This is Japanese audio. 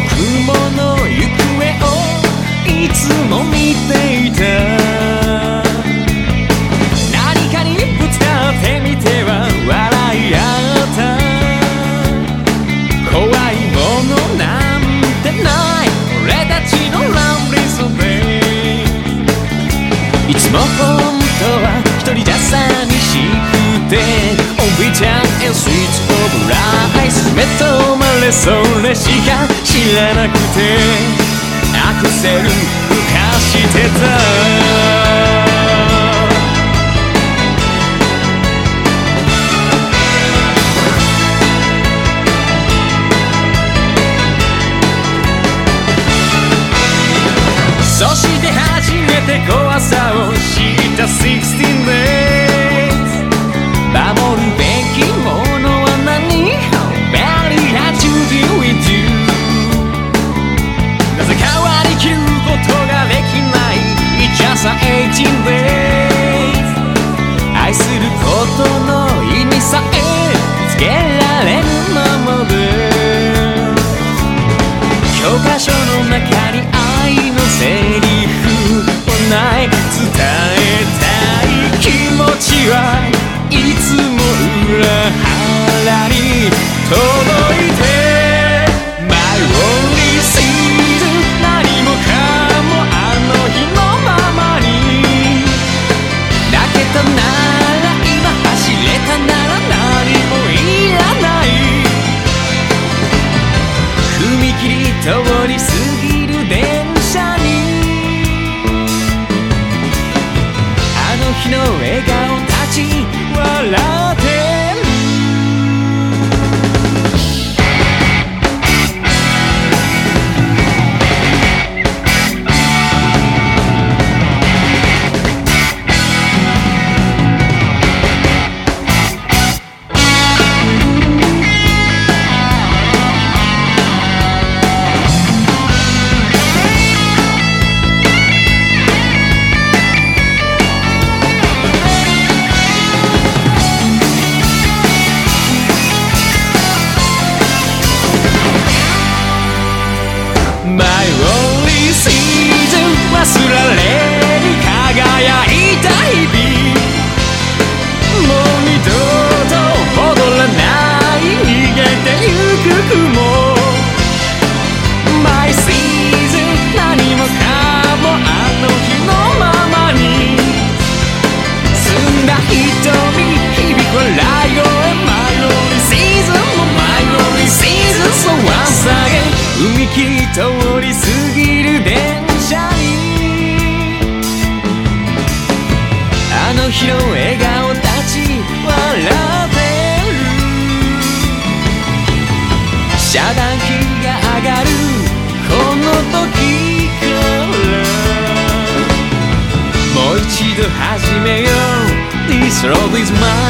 雲の行方をいつも見ていた。何かにぶつかってみては笑い合った。怖いものなんてない。俺たちのランリイいつも本当は一人じゃ寂しくて。On ちゃん目とれそれしか知らなくて。アクセル浮かしてた。箇所の中に愛のセリフをない伝えたい気持ちはいつも裏腹に通り過ぎ My only season 忘られ踏切通り過ぎる電車にあの日の笑顔たち笑ってる。遮断機が上がる。この時から。もう一度始めよう。This road is my life